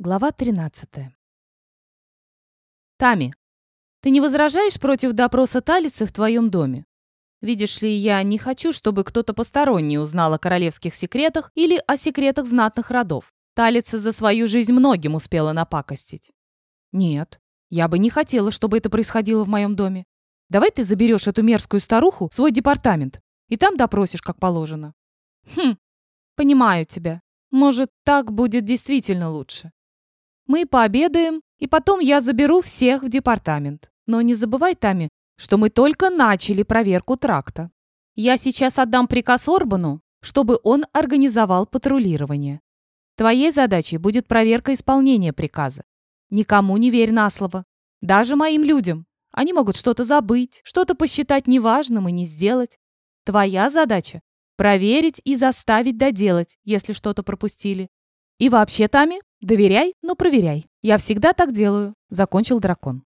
Глава 13. Тами, ты не возражаешь против допроса Талицы в твоем доме? Видишь ли, я не хочу, чтобы кто-то посторонний узнал о королевских секретах или о секретах знатных родов. Талица за свою жизнь многим успела напакостить. Нет, я бы не хотела, чтобы это происходило в моем доме. Давай ты заберешь эту мерзкую старуху в свой департамент и там допросишь, как положено. Хм, понимаю тебя. Может, так будет действительно лучше. Мы пообедаем, и потом я заберу всех в департамент. Но не забывай, Тами, что мы только начали проверку тракта. Я сейчас отдам приказ Орбану, чтобы он организовал патрулирование. Твоей задачей будет проверка исполнения приказа. Никому не верь на слово. Даже моим людям. Они могут что-то забыть, что-то посчитать неважным и не сделать. Твоя задача – проверить и заставить доделать, если что-то пропустили. И вообще, Тами, Доверяй, но проверяй. Я всегда так делаю», — закончил дракон.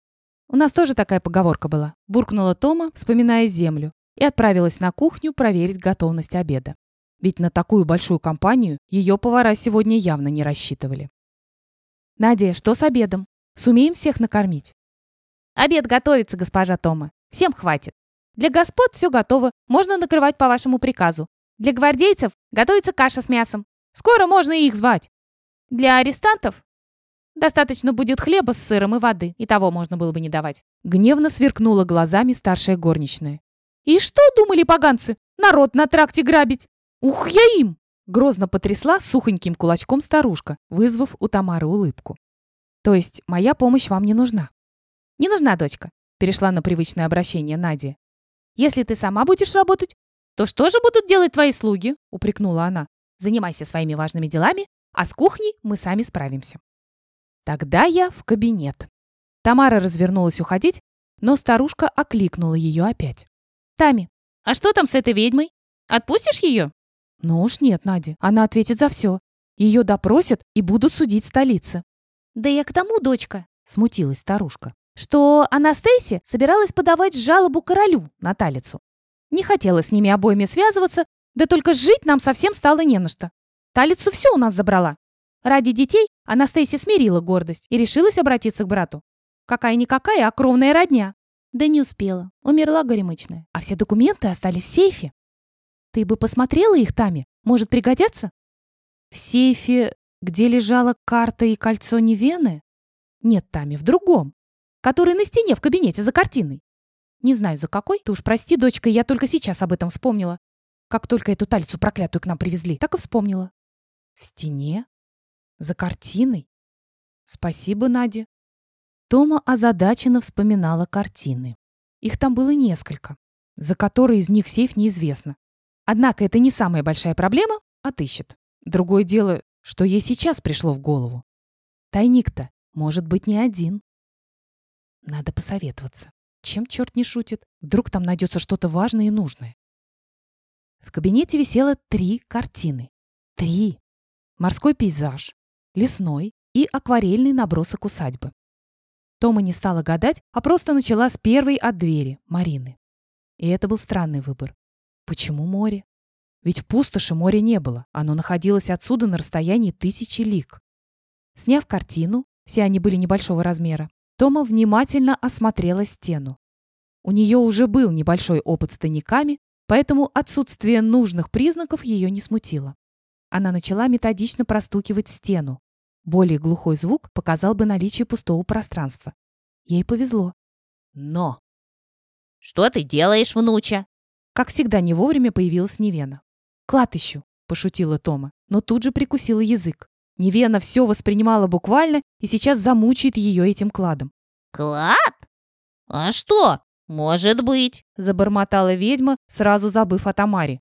У нас тоже такая поговорка была. Буркнула Тома, вспоминая землю, и отправилась на кухню проверить готовность обеда. Ведь на такую большую компанию ее повара сегодня явно не рассчитывали. «Надя, что с обедом? Сумеем всех накормить?» «Обед готовится, госпожа Тома. Всем хватит. Для господ все готово, можно накрывать по вашему приказу. Для гвардейцев готовится каша с мясом. Скоро можно и их звать. Для арестантов достаточно будет хлеба с сыром и воды, и того можно было бы не давать. Гневно сверкнула глазами старшая горничная. «И что думали поганцы? Народ на тракте грабить? Ух, я им!» Грозно потрясла сухоньким кулачком старушка, вызвав у Тамары улыбку. «То есть моя помощь вам не нужна?» «Не нужна, дочка», — перешла на привычное обращение Надя. «Если ты сама будешь работать, то что же будут делать твои слуги?» — упрекнула она. «Занимайся своими важными делами, а с кухней мы сами справимся. Тогда я в кабинет. Тамара развернулась уходить, но старушка окликнула ее опять. «Тами, а что там с этой ведьмой? Отпустишь ее?» «Ну уж нет, Надя, она ответит за все. Ее допросят и будут судить столицы». «Да я к тому, дочка», — смутилась старушка, «что Анастасия собиралась подавать жалобу королю на Талицу. Не хотела с ними обоими связываться, да только жить нам совсем стало не на что. Талицу все у нас забрала. Ради детей Анастасия смирила гордость и решилась обратиться к брату. Какая-никакая, а кровная родня. Да не успела. Умерла горемычная. А все документы остались в сейфе. Ты бы посмотрела их, Тами? Может, пригодятся? В сейфе, где лежала карта и кольцо Невены? Нет, Тами, в другом. Который на стене в кабинете за картиной. Не знаю, за какой. Ты уж прости, дочка, я только сейчас об этом вспомнила. Как только эту талицу проклятую к нам привезли, так и вспомнила. В стене? За картиной? Спасибо, Надя. Тома озадаченно вспоминала картины. Их там было несколько, за которые из них сейф неизвестно. Однако это не самая большая проблема, отыщет. Другое дело, что ей сейчас пришло в голову. Тайник-то может быть не один. Надо посоветоваться. Чем черт не шутит? Вдруг там найдется что-то важное и нужное. В кабинете висело три картины. Три! морской пейзаж, лесной и акварельный набросок усадьбы. Тома не стала гадать, а просто начала с первой от двери, Марины. И это был странный выбор. Почему море? Ведь в пустоши моря не было, оно находилось отсюда на расстоянии тысячи лиг. Сняв картину, все они были небольшого размера, Тома внимательно осмотрела стену. У нее уже был небольшой опыт с тайниками, поэтому отсутствие нужных признаков ее не смутило. Она начала методично простукивать стену. Более глухой звук показал бы наличие пустого пространства. Ей повезло. Но... «Что ты делаешь, внуча?» Как всегда, не вовремя появилась Невена. «Клад ищу», — пошутила Тома, но тут же прикусила язык. Невена все воспринимала буквально и сейчас замучает ее этим кладом. «Клад? А что? Может быть», — забормотала ведьма, сразу забыв о Тамаре.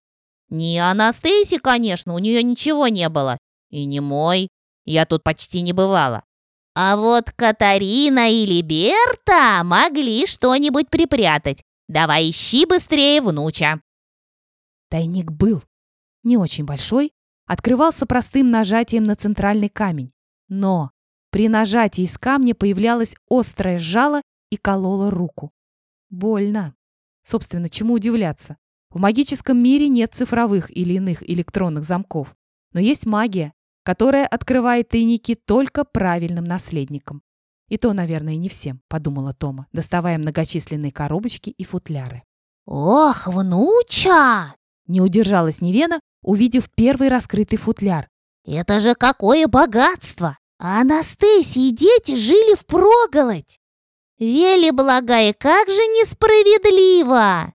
Не Анастасии, конечно, у нее ничего не было. И не мой. Я тут почти не бывала. А вот Катарина или Берта могли что-нибудь припрятать. Давай ищи быстрее, внуча. Тайник был. Не очень большой. Открывался простым нажатием на центральный камень. Но при нажатии из камня появлялось острое жало и кололо руку. Больно. Собственно, чему удивляться? В магическом мире нет цифровых или иных электронных замков. Но есть магия, которая открывает тайники только правильным наследникам. И то, наверное, не всем, подумала Тома, доставая многочисленные коробочки и футляры. «Ох, внуча!» Не удержалась Невена, увидев первый раскрытый футляр. «Это же какое богатство! А Анастасии дети жили впроголодь! Вели, благая, как же несправедливо!»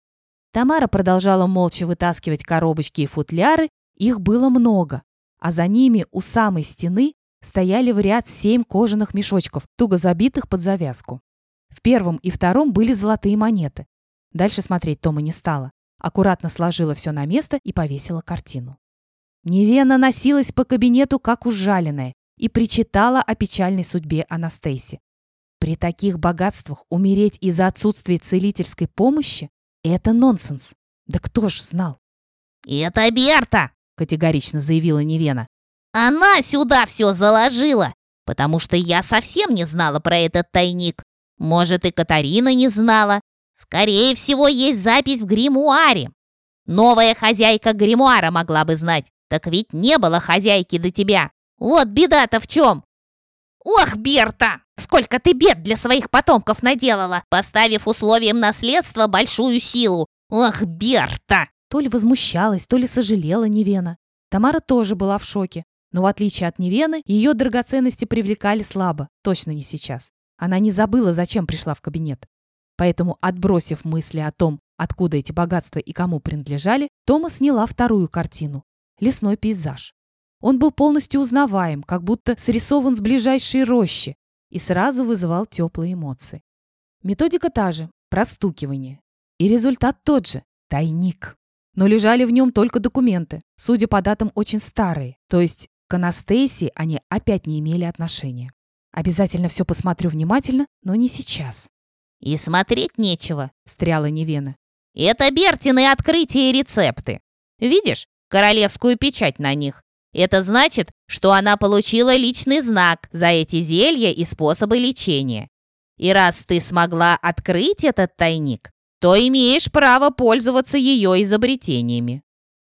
Тамара продолжала молча вытаскивать коробочки и футляры, их было много, а за ними у самой стены стояли в ряд семь кожаных мешочков, туго забитых под завязку. В первом и втором были золотые монеты. Дальше смотреть Тома не стала. Аккуратно сложила все на место и повесила картину. Невена носилась по кабинету, как ужаленная, и причитала о печальной судьбе Анастейси. При таких богатствах умереть из-за отсутствия целительской помощи это нонсенс. Да кто ж знал? «Это Берта!» — категорично заявила Невена. «Она сюда все заложила, потому что я совсем не знала про этот тайник. Может, и Катарина не знала. Скорее всего, есть запись в гримуаре. Новая хозяйка гримуара могла бы знать. Так ведь не было хозяйки до тебя. Вот беда-то в чем. Ох, Берта, сколько ты бед для своих потомков наделала, поставив условием наследства большую силу. Ох, Берта! То ли возмущалась, то ли сожалела Невена. Тамара тоже была в шоке. Но в отличие от Невены, ее драгоценности привлекали слабо. Точно не сейчас. Она не забыла, зачем пришла в кабинет. Поэтому, отбросив мысли о том, откуда эти богатства и кому принадлежали, Тома сняла вторую картину – лесной пейзаж. Он был полностью узнаваем, как будто срисован с ближайшей рощи, и сразу вызывал теплые эмоции. Методика та же – простукивание. И результат тот же – тайник. Но лежали в нем только документы, судя по датам, очень старые, то есть к Анастасии они опять не имели отношения. Обязательно все посмотрю внимательно, но не сейчас. «И смотреть нечего», — встряла Невена. «Это Бертины открытия и рецепты. Видишь королевскую печать на них? Это значит, что она получила личный знак за эти зелья и способы лечения. И раз ты смогла открыть этот тайник, то имеешь право пользоваться ее изобретениями».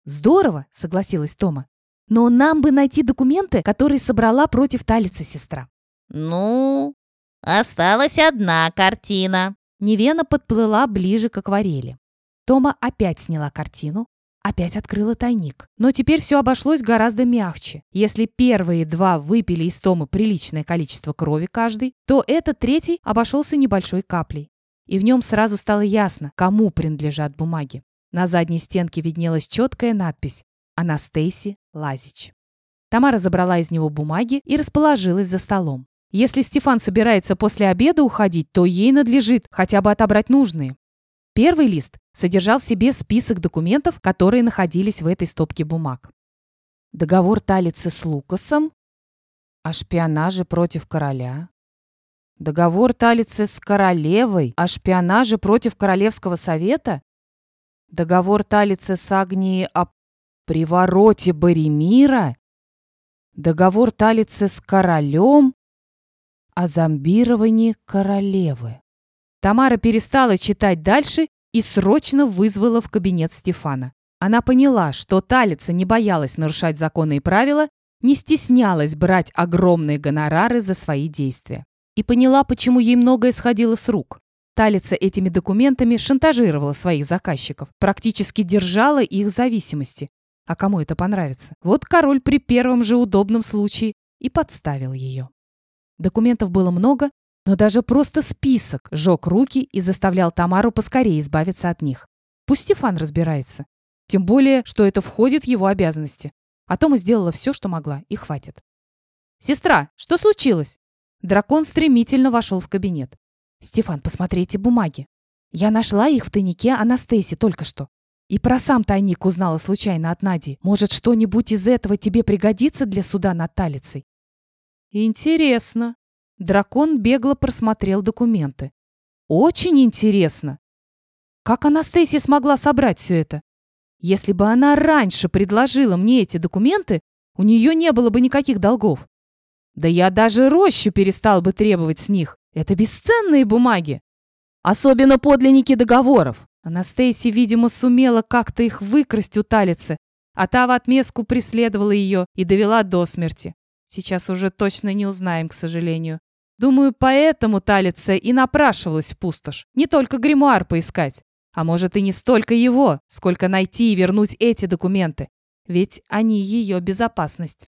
«Здорово», — согласилась Тома. «Но нам бы найти документы, которые собрала против Талица сестра». «Ну, осталась одна картина». Невена подплыла ближе к акварели. Тома опять сняла картину, Опять открыла тайник. Но теперь все обошлось гораздо мягче. Если первые два выпили из Томы приличное количество крови каждый, то этот третий обошелся небольшой каплей. И в нем сразу стало ясно, кому принадлежат бумаги. На задней стенке виднелась четкая надпись «Анастейси Лазич». Тамара забрала из него бумаги и расположилась за столом. Если Стефан собирается после обеда уходить, то ей надлежит хотя бы отобрать нужные. Первый лист содержал в себе список документов, которые находились в этой стопке бумаг. Договор Талицы с Лукасом о шпионаже против короля. Договор Талицы с королевой о шпионаже против Королевского совета. Договор Талицы с Агнией о привороте Боремира. Договор Талицы с королем о зомбировании королевы. Тамара перестала читать дальше и срочно вызвала в кабинет Стефана. Она поняла, что Талица не боялась нарушать законы и правила, не стеснялась брать огромные гонорары за свои действия. И поняла, почему ей многое сходило с рук. Талица этими документами шантажировала своих заказчиков, практически держала их в зависимости. А кому это понравится? Вот король при первом же удобном случае и подставил ее. Документов было много, но даже просто список жег руки и заставлял Тамару поскорее избавиться от них. Пусть Стефан разбирается. Тем более, что это входит в его обязанности. А Тома сделала все, что могла, и хватит. «Сестра, что случилось?» Дракон стремительно вошел в кабинет. «Стефан, посмотрите бумаги. Я нашла их в тайнике Анастасии только что. И про сам тайник узнала случайно от Нади. Может, что-нибудь из этого тебе пригодится для суда над Талицей?» «Интересно», Дракон бегло просмотрел документы. Очень интересно. Как Анастасия смогла собрать все это? Если бы она раньше предложила мне эти документы, у нее не было бы никаких долгов. Да я даже рощу перестал бы требовать с них. Это бесценные бумаги. Особенно подлинники договоров. Анастасия, видимо, сумела как-то их выкрасть у Талицы, а та в отместку преследовала ее и довела до смерти. Сейчас уже точно не узнаем, к сожалению. Думаю, поэтому Талица и напрашивалась в пустошь. Не только гримуар поискать. А может и не столько его, сколько найти и вернуть эти документы. Ведь они ее безопасность.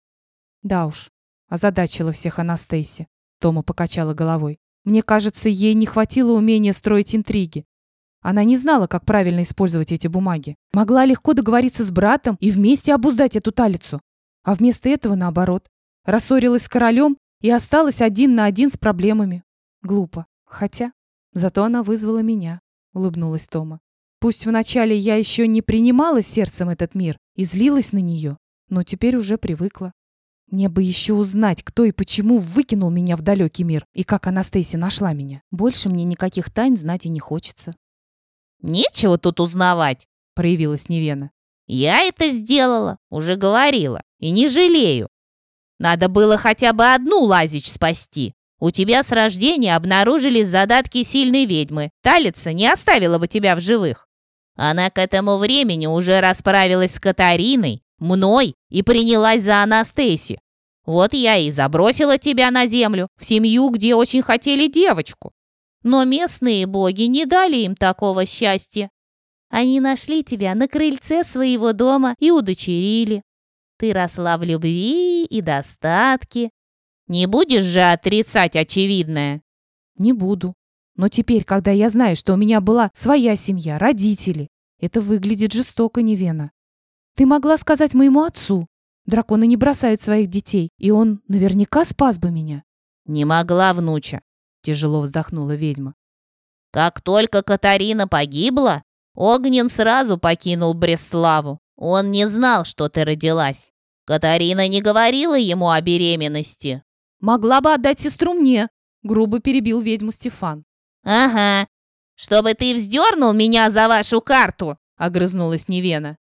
Да уж, озадачила всех Анастейси. Тома покачала головой. Мне кажется, ей не хватило умения строить интриги. Она не знала, как правильно использовать эти бумаги. Могла легко договориться с братом и вместе обуздать эту талицу. А вместо этого, наоборот, рассорилась с королем и осталась один на один с проблемами. Глупо. Хотя, зато она вызвала меня, улыбнулась Тома. Пусть вначале я еще не принимала сердцем этот мир и злилась на нее, но теперь уже привыкла. Мне бы еще узнать, кто и почему выкинул меня в далекий мир, и как Анастасия нашла меня. Больше мне никаких тайн знать и не хочется. «Нечего тут узнавать», — проявилась Невена. «Я это сделала, уже говорила, и не жалею. Надо было хотя бы одну Лазич спасти. У тебя с рождения обнаружились задатки сильной ведьмы. Талица не оставила бы тебя в живых. Она к этому времени уже расправилась с Катариной, мной и принялась за Анастасию. Вот я и забросила тебя на землю, в семью, где очень хотели девочку. Но местные боги не дали им такого счастья. Они нашли тебя на крыльце своего дома и удочерили. Ты росла в любви и достатке. Не будешь же отрицать очевидное? Не буду. Но теперь, когда я знаю, что у меня была своя семья, родители, это выглядит жестоко, Невена. Ты могла сказать моему отцу. Драконы не бросают своих детей, и он наверняка спас бы меня. Не могла, внуча. Тяжело вздохнула ведьма. Как только Катарина погибла, Огнен сразу покинул Бреславу. Он не знал, что ты родилась. Катарина не говорила ему о беременности. Могла бы отдать сестру мне, грубо перебил ведьму Стефан. Ага, чтобы ты вздернул меня за вашу карту, огрызнулась Невена.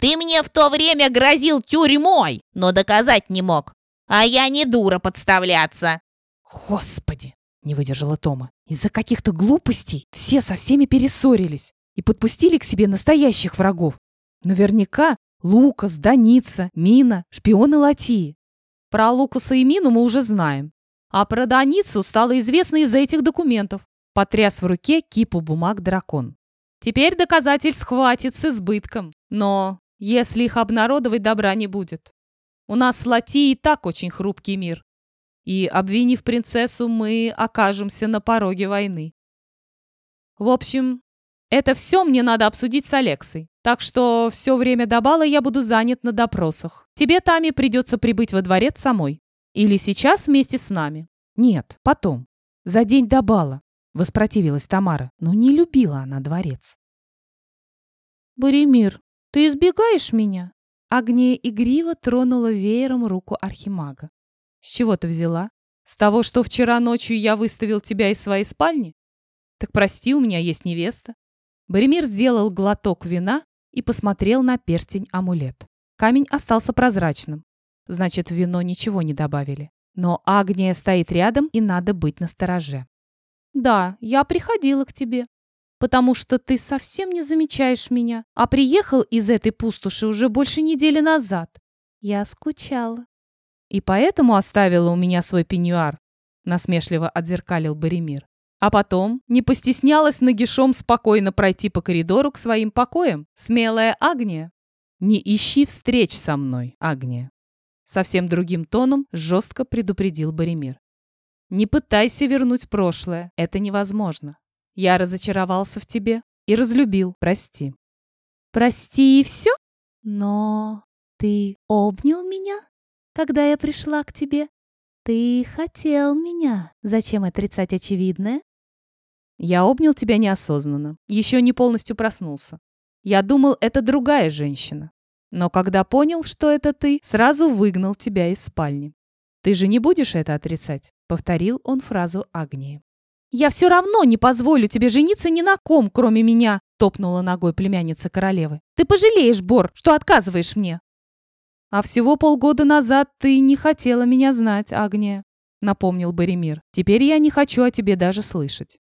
Ты мне в то время грозил тюрьмой, но доказать не мог. А я не дура подставляться. Господи, не выдержала Тома. Из-за каких-то глупостей все со всеми перессорились и подпустили к себе настоящих врагов. Наверняка Лукас, Даница, Мина, шпионы Латии. Про Лукаса и Мину мы уже знаем. А про Даницу стало известно из-за этих документов. Потряс в руке кипу бумаг дракон. Теперь доказательств хватит с избытком. Но если их обнародовать, добра не будет. У нас с Лати и так очень хрупкий мир и, обвинив принцессу, мы окажемся на пороге войны. В общем, это все мне надо обсудить с Алексой. Так что все время до бала я буду занят на допросах. Тебе, Тами, придется прибыть во дворец самой. Или сейчас вместе с нами. Нет, потом. За день до бала. Воспротивилась Тамара, но не любила она дворец. «Боремир, ты избегаешь меня?» Агния игриво тронула веером руку архимага. С чего ты взяла? С того, что вчера ночью я выставил тебя из своей спальни? Так прости, у меня есть невеста. Боремир сделал глоток вина и посмотрел на перстень-амулет. Камень остался прозрачным. Значит, в вино ничего не добавили. Но Агния стоит рядом, и надо быть настороже. «Да, я приходила к тебе, потому что ты совсем не замечаешь меня, а приехал из этой пустоши уже больше недели назад. Я скучала». И поэтому оставила у меня свой пеньюар, насмешливо отзеркалил Боремир. А потом не постеснялась нагишом спокойно пройти по коридору к своим покоям. Смелая Агния. Не ищи встреч со мной, Агния. Совсем другим тоном жестко предупредил Боремир. Не пытайся вернуть прошлое, это невозможно. Я разочаровался в тебе и разлюбил, прости. Прости и все? Но ты обнял меня? когда я пришла к тебе. Ты хотел меня. Зачем отрицать очевидное? Я обнял тебя неосознанно. Еще не полностью проснулся. Я думал, это другая женщина. Но когда понял, что это ты, сразу выгнал тебя из спальни. Ты же не будешь это отрицать? Повторил он фразу Агнии. «Я все равно не позволю тебе жениться ни на ком, кроме меня!» топнула ногой племянница королевы. «Ты пожалеешь, Бор, что отказываешь мне!» «А всего полгода назад ты не хотела меня знать, Агния», — напомнил Боремир. «Теперь я не хочу о тебе даже слышать».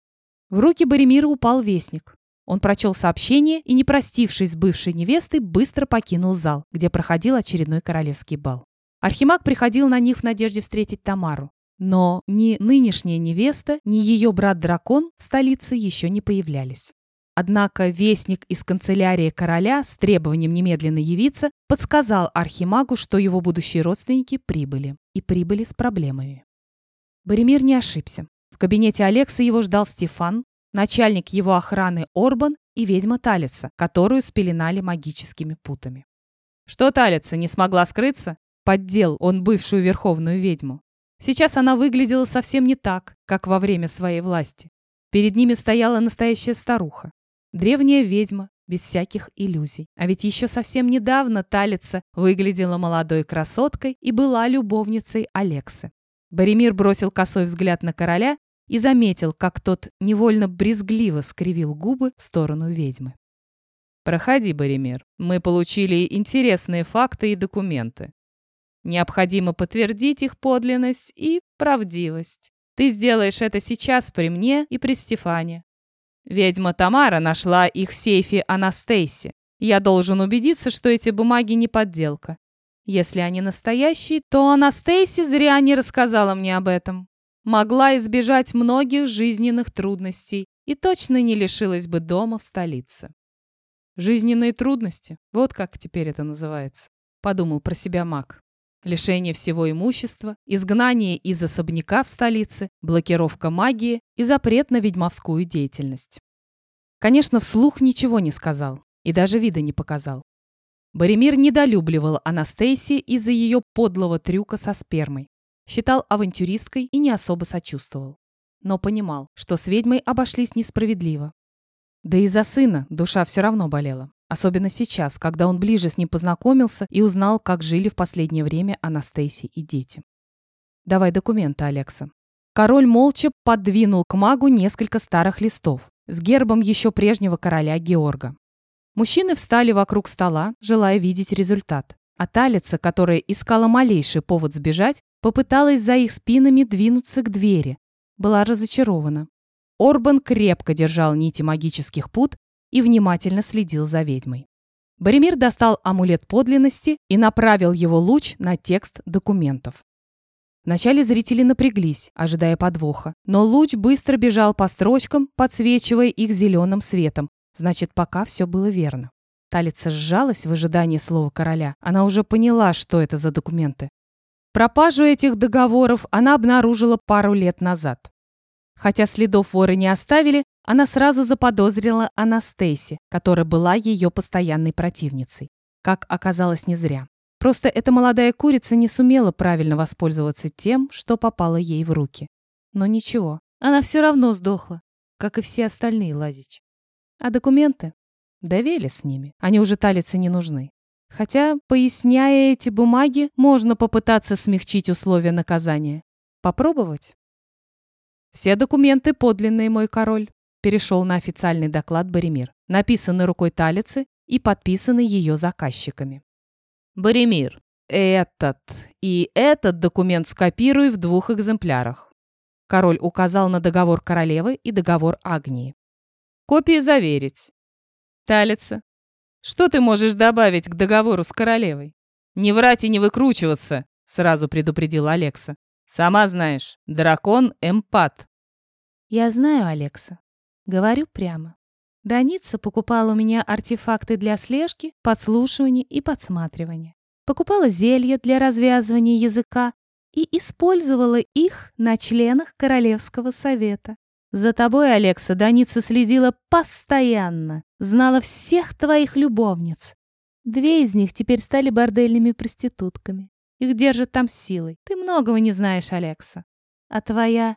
В руки Боремира упал вестник. Он прочел сообщение и, не простившись с бывшей невестой, быстро покинул зал, где проходил очередной королевский бал. Архимаг приходил на них в надежде встретить Тамару. Но ни нынешняя невеста, ни ее брат-дракон в столице еще не появлялись. Однако вестник из канцелярии короля с требованием немедленно явиться подсказал Архимагу, что его будущие родственники прибыли. И прибыли с проблемами. Боремир не ошибся. Кабинете Алекса его ждал Стефан, начальник его охраны Орбан и ведьма Талица, которую спеленали магическими путами. Что Талица не смогла скрыться? Поддел он бывшую верховную ведьму. Сейчас она выглядела совсем не так, как во время своей власти. Перед ними стояла настоящая старуха. Древняя ведьма, без всяких иллюзий. А ведь еще совсем недавно Талица выглядела молодой красоткой и была любовницей Алексы. Боремир бросил косой взгляд на короля и заметил, как тот невольно брезгливо скривил губы в сторону ведьмы. «Проходи, Боремир. Мы получили интересные факты и документы. Необходимо подтвердить их подлинность и правдивость. Ты сделаешь это сейчас при мне и при Стефане. Ведьма Тамара нашла их в сейфе Анастейси. Я должен убедиться, что эти бумаги не подделка. Если они настоящие, то Анастейси зря не рассказала мне об этом. Могла избежать многих жизненных трудностей и точно не лишилась бы дома в столице. Жизненные трудности, вот как теперь это называется, подумал про себя маг лишение всего имущества, изгнание из особняка в столице, блокировка магии и запрет на ведьмовскую деятельность. Конечно, вслух ничего не сказал и даже вида не показал. Боремир недолюбливал Анастасии из-за ее подлого трюка со спермой. Считал авантюристкой и не особо сочувствовал. Но понимал, что с ведьмой обошлись несправедливо. Да и за сына душа все равно болела. Особенно сейчас, когда он ближе с ним познакомился и узнал, как жили в последнее время Анастасия и дети. «Давай документы, Алекса». Король молча подвинул к магу несколько старых листов с гербом еще прежнего короля Георга. Мужчины встали вокруг стола, желая видеть результат. А Талица, которая искала малейший повод сбежать, попыталась за их спинами двинуться к двери. Была разочарована. Орбан крепко держал нити магических пут и внимательно следил за ведьмой. Боремир достал амулет подлинности и направил его луч на текст документов. Вначале зрители напряглись, ожидая подвоха, но луч быстро бежал по строчкам, подсвечивая их зеленым светом. Значит, пока все было верно. Талица сжалась в ожидании слова короля. Она уже поняла, что это за документы. Пропажу этих договоров она обнаружила пару лет назад. Хотя следов воры не оставили, она сразу заподозрила Анастейси, которая была ее постоянной противницей. Как оказалось, не зря. Просто эта молодая курица не сумела правильно воспользоваться тем, что попало ей в руки. Но ничего, она все равно сдохла, как и все остальные Лазич. А документы? Довели с ними, они уже талице не нужны. Хотя, поясняя эти бумаги, можно попытаться смягчить условия наказания. Попробовать? «Все документы подлинные, мой король», перешел на официальный доклад Боремир, написанный рукой Талицы и подписанный ее заказчиками. «Боремир, этот и этот документ скопируй в двух экземплярах». Король указал на договор королевы и договор Агнии. «Копии заверить». «Талица, что ты можешь добавить к договору с королевой?» «Не врать и не выкручиваться», — сразу предупредил Алекса. Сама знаешь, дракон эмпат. Я знаю, Алекса. Говорю прямо. Даница покупала у меня артефакты для слежки, подслушивания и подсматривания. Покупала зелья для развязывания языка и использовала их на членах Королевского совета. За тобой, Алекса, Даница следила постоянно, знала всех твоих любовниц. Две из них теперь стали бордельными проститутками. Их держат там силой. Ты многого не знаешь, Алекса. А твоя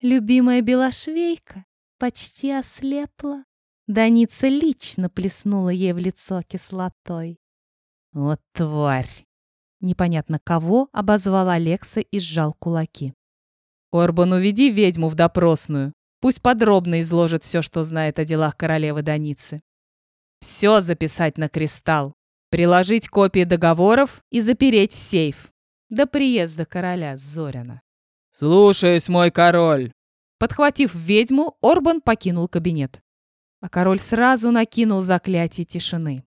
любимая белошвейка почти ослепла. Даница лично плеснула ей в лицо кислотой. Вот тварь! Непонятно кого обозвал Алекса и сжал кулаки. Орбан, уведи ведьму в допросную. Пусть подробно изложит все, что знает о делах королевы Даницы. Все записать на кристалл приложить копии договоров и запереть в сейф до приезда короля Зорина. «Слушаюсь, мой король!» Подхватив ведьму, Орбан покинул кабинет. а король сразу накинул заклятие тишины.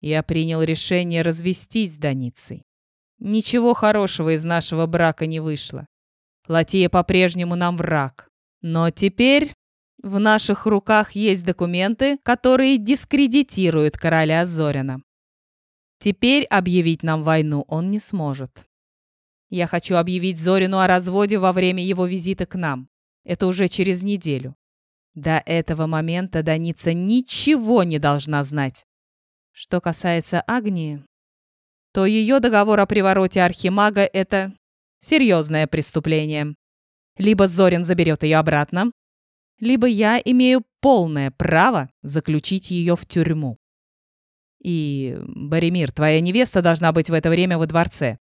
Я принял решение развестись с Даницей. Ничего хорошего из нашего брака не вышло. Латия по-прежнему нам враг. Но теперь в наших руках есть документы, которые дискредитируют короля Зорина. Теперь объявить нам войну он не сможет. Я хочу объявить Зорину о разводе во время его визита к нам. Это уже через неделю. До этого момента Даница ничего не должна знать. Что касается Агнии, то ее договор о привороте Архимага – это серьезное преступление. Либо Зорин заберет ее обратно, либо я имею полное право заключить ее в тюрьму. И, Боремир, твоя невеста должна быть в это время во дворце.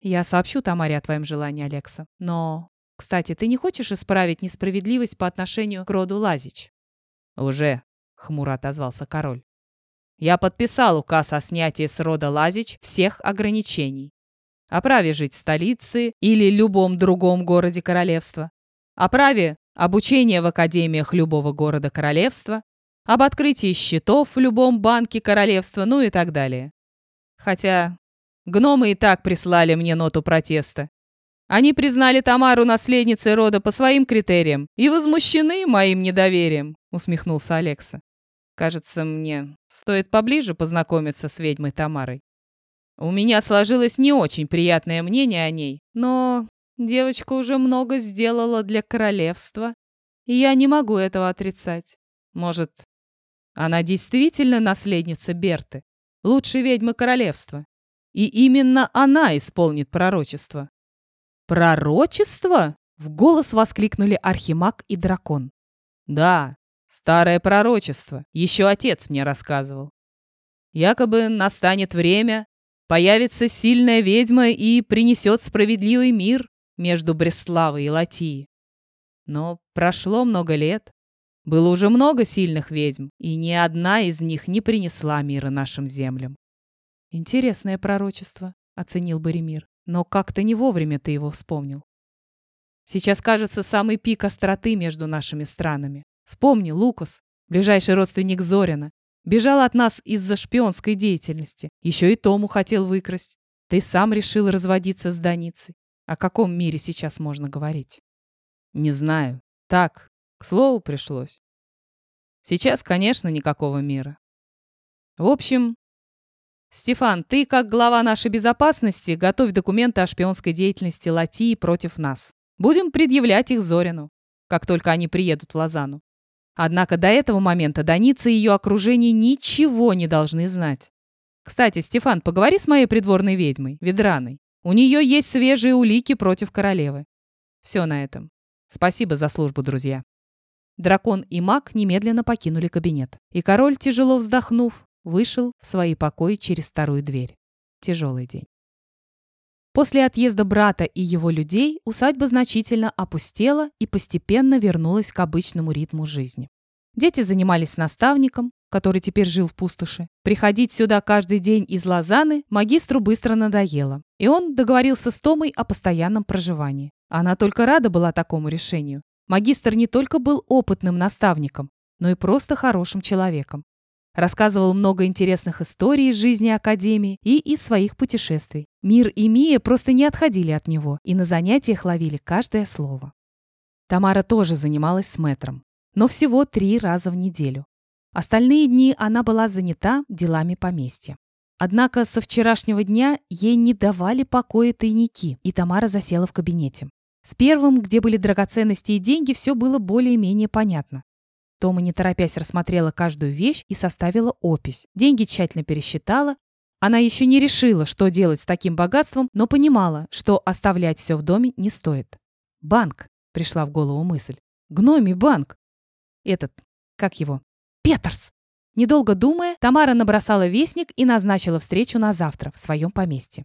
Я сообщу Тамаре о твоем желании, Алекса. Но, кстати, ты не хочешь исправить несправедливость по отношению к роду Лазич? Уже, хмуро отозвался король. Я подписал указ о снятии с рода Лазич всех ограничений. О праве жить в столице или любом другом городе королевства. О праве обучения в академиях любого города королевства об открытии счетов в любом банке королевства, ну и так далее. Хотя гномы и так прислали мне ноту протеста. Они признали Тамару наследницей рода по своим критериям и возмущены моим недоверием, усмехнулся Алекса. Кажется, мне стоит поближе познакомиться с ведьмой Тамарой. У меня сложилось не очень приятное мнение о ней, но девочка уже много сделала для королевства, и я не могу этого отрицать. Может, она действительно наследница Берты, лучшей ведьмы королевства. И именно она исполнит пророчество. «Пророчество?» — в голос воскликнули Архимаг и Дракон. «Да, старое пророчество. Еще отец мне рассказывал. Якобы настанет время, появится сильная ведьма и принесет справедливый мир между Бреславой и Латией. Но прошло много лет, было уже много сильных ведьм, и ни одна из них не принесла мира нашим землям. «Интересное пророчество», — оценил Боремир. «Но как-то не вовремя ты его вспомнил. Сейчас, кажется, самый пик остроты между нашими странами. Вспомни, Лукас, ближайший родственник Зорина, бежал от нас из-за шпионской деятельности. Еще и Тому хотел выкрасть. Ты сам решил разводиться с Даницей. О каком мире сейчас можно говорить? Не знаю. Так, к слову пришлось. Сейчас, конечно, никакого мира. В общем, Стефан, ты, как глава нашей безопасности, готовь документы о шпионской деятельности Латии против нас. Будем предъявлять их Зорину, как только они приедут в Лозану. Однако до этого момента Даница и ее окружение ничего не должны знать. Кстати, Стефан, поговори с моей придворной ведьмой, Ведраной. У нее есть свежие улики против королевы. Все на этом. Спасибо за службу, друзья. Дракон и маг немедленно покинули кабинет. И король, тяжело вздохнув, вышел в свои покои через вторую дверь. Тяжелый день. После отъезда брата и его людей усадьба значительно опустела и постепенно вернулась к обычному ритму жизни. Дети занимались наставником, который теперь жил в пустоши. Приходить сюда каждый день из Лозаны магистру быстро надоело, и он договорился с Томой о постоянном проживании. Она только рада была такому решению. Магистр не только был опытным наставником, но и просто хорошим человеком. Рассказывал много интересных историй из жизни Академии и из своих путешествий. Мир и Мия просто не отходили от него и на занятиях ловили каждое слово. Тамара тоже занималась с мэтром, но всего три раза в неделю. Остальные дни она была занята делами поместья. Однако со вчерашнего дня ей не давали покоя тайники, и Тамара засела в кабинете. С первым, где были драгоценности и деньги, все было более-менее понятно. Тома, не торопясь, рассмотрела каждую вещь и составила опись. Деньги тщательно пересчитала. Она еще не решила, что делать с таким богатством, но понимала, что оставлять все в доме не стоит. «Банк», — пришла в голову мысль. «Гномий банк». Этот, как его? Петерс. Недолго думая, Тамара набросала вестник и назначила встречу на завтра в своем поместье.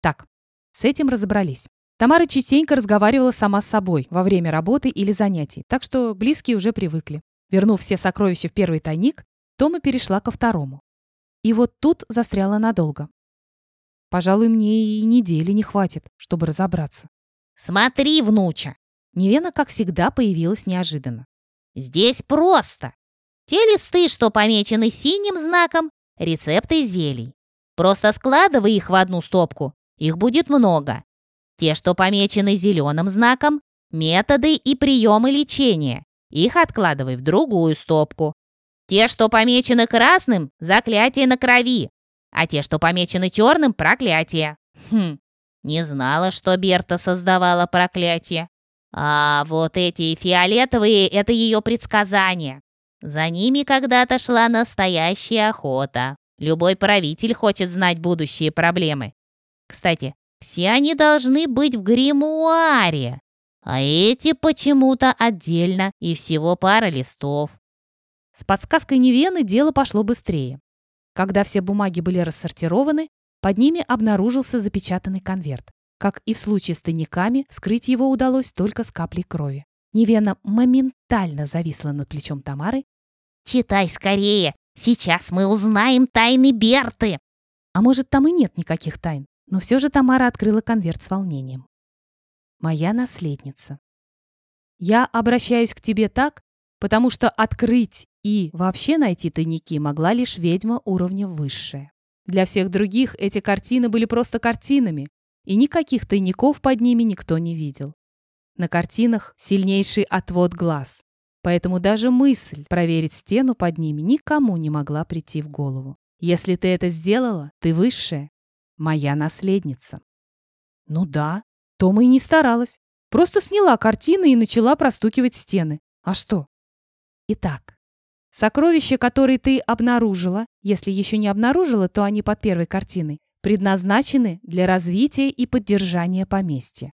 Так, с этим разобрались. Тамара частенько разговаривала сама с собой во время работы или занятий, так что близкие уже привыкли. Вернув все сокровища в первый тайник, Тома перешла ко второму. И вот тут застряла надолго. Пожалуй, мне и недели не хватит, чтобы разобраться. «Смотри, внуча!» Невена, как всегда, появилась неожиданно. «Здесь просто! Те листы, что помечены синим знаком, рецепты зелий. Просто складывай их в одну стопку, их будет много. Те, что помечены зеленым знаком, методы и приемы лечения. Их откладывай в другую стопку. Те, что помечены красным, заклятие на крови, а те, что помечены черным, проклятие. Хм, не знала, что Берта создавала проклятие. А вот эти фиолетовые — это ее предсказания. За ними когда-то шла настоящая охота. Любой правитель хочет знать будущие проблемы. Кстати, все они должны быть в гримуаре, а эти почему-то отдельно и всего пара листов. С подсказкой Невены дело пошло быстрее. Когда все бумаги были рассортированы, под ними обнаружился запечатанный конверт. Как и в случае с тайниками, вскрыть его удалось только с каплей крови. Невена моментально зависла над плечом Тамары. «Читай скорее! Сейчас мы узнаем тайны Берты!» А может, там и нет никаких тайн, но все же Тамара открыла конверт с волнением. «Моя наследница. Я обращаюсь к тебе так, потому что открыть и вообще найти тайники могла лишь ведьма уровня высшая. Для всех других эти картины были просто картинами, и никаких тайников под ними никто не видел. На картинах сильнейший отвод глаз, поэтому даже мысль проверить стену под ними никому не могла прийти в голову. Если ты это сделала, ты высшая, моя наследница. Ну да, Тома и не старалась. Просто сняла картины и начала простукивать стены. А что? Итак, сокровища, которые ты обнаружила, если еще не обнаружила, то они под первой картиной, предназначены для развития и поддержания поместья.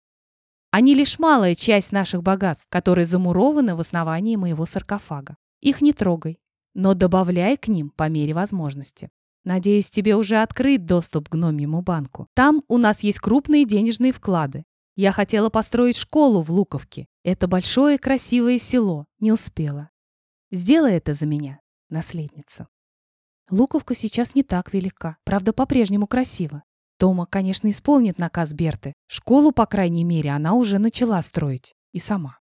Они лишь малая часть наших богатств, которые замурованы в основании моего саркофага. Их не трогай, но добавляй к ним по мере возможности. Надеюсь, тебе уже открыт доступ к гномьему банку. Там у нас есть крупные денежные вклады. Я хотела построить школу в Луковке. Это большое красивое село. Не успела. Сделай это за меня, наследница. Луковка сейчас не так велика, правда, по-прежнему красиво. Тома, конечно, исполнит наказ Берты. Школу, по крайней мере, она уже начала строить. И сама.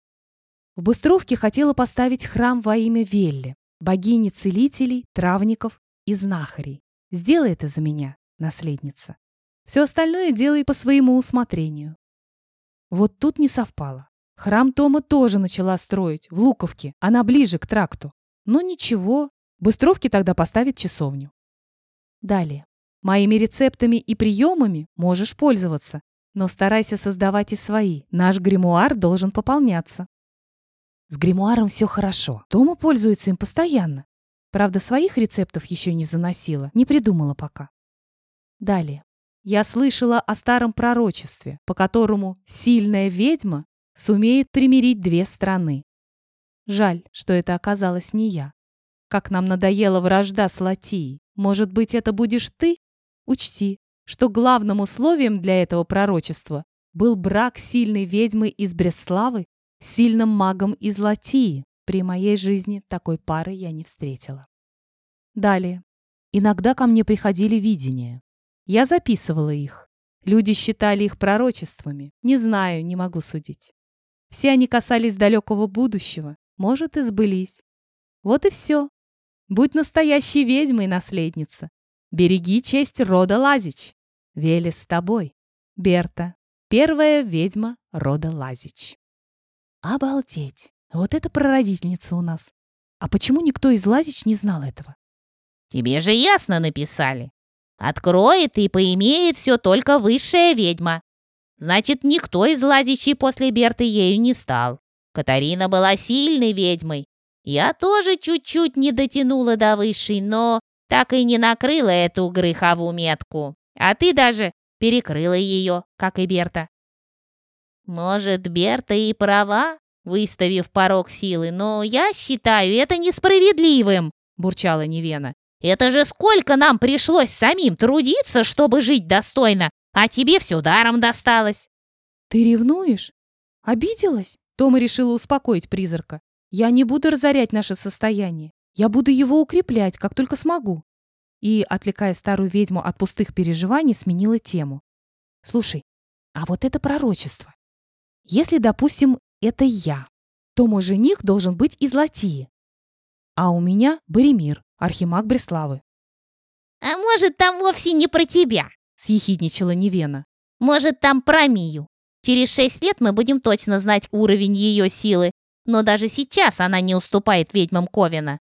В Быстровке хотела поставить храм во имя Велли, богини целителей, травников и знахарей. Сделай это за меня, наследница. Все остальное делай по своему усмотрению. Вот тут не совпало. Храм Тома тоже начала строить, в Луковке, она ближе к тракту. Но ничего, Быстровки тогда поставит часовню. Далее. Моими рецептами и приемами можешь пользоваться, но старайся создавать и свои. Наш гримуар должен пополняться. С гримуаром все хорошо. Тома пользуется им постоянно. Правда, своих рецептов еще не заносила, не придумала пока. Далее. Я слышала о старом пророчестве, по которому сильная ведьма сумеет примирить две страны. Жаль, что это оказалась не я. Как нам надоела вражда с Латией. Может быть, это будешь ты? Учти, что главным условием для этого пророчества был брак сильной ведьмы из Бреславы с сильным магом из Латии. При моей жизни такой пары я не встретила. Далее. Иногда ко мне приходили видения. Я записывала их. Люди считали их пророчествами. Не знаю, не могу судить. Все они касались далекого будущего, может, и сбылись. Вот и все. Будь настоящей ведьмой, наследница. Береги честь рода Лазич. Вели с тобой. Берта, первая ведьма рода Лазич. Обалдеть! Вот это прародительница у нас. А почему никто из Лазич не знал этого? Тебе же ясно написали. Откроет и поимеет все только высшая ведьма. Значит, никто из лазичей после Берты ею не стал. Катарина была сильной ведьмой. Я тоже чуть-чуть не дотянула до высшей, но так и не накрыла эту грыхову метку. А ты даже перекрыла ее, как и Берта. Может, Берта и права, выставив порог силы, но я считаю это несправедливым, бурчала Невена. Это же сколько нам пришлось самим трудиться, чтобы жить достойно, а тебе все даром досталось». «Ты ревнуешь? Обиделась?» Тома решила успокоить призрака. «Я не буду разорять наше состояние. Я буду его укреплять, как только смогу». И, отвлекая старую ведьму от пустых переживаний, сменила тему. «Слушай, а вот это пророчество. Если, допустим, это я, то мой жених должен быть из Латии. а у меня Боремир, архимаг Бреславы. А может, там вовсе не про тебя? Съехидничала Невена. Может, там про Мию. Через шесть лет мы будем точно знать уровень ее силы, но даже сейчас она не уступает ведьмам Ковина.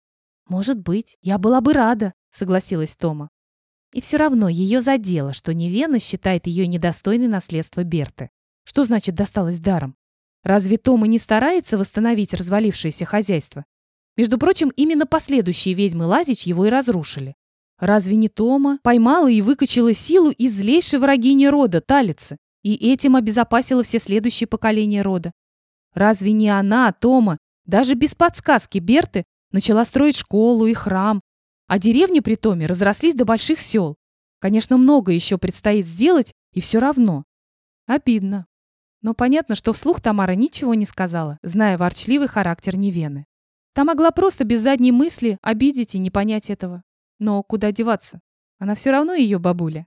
Может быть, я была бы рада, согласилась Тома. И все равно ее задело, что Невена считает ее недостойной наследства Берты. Что значит досталось даром? Разве Тома не старается восстановить развалившееся хозяйство? Между прочим, именно последующие ведьмы Лазич его и разрушили. Разве не Тома поймала и выкачала силу из злейшей врагини рода, Талицы, и этим обезопасила все следующие поколения рода? Разве не она, Тома, даже без подсказки Берты, начала строить школу и храм, а деревни при Томе разрослись до больших сел. Конечно, много еще предстоит сделать, и все равно. Обидно. Но понятно, что вслух Тамара ничего не сказала, зная ворчливый характер Невены. Та могла просто без задней мысли обидеть и не понять этого. Но куда деваться? Она все равно ее бабуля.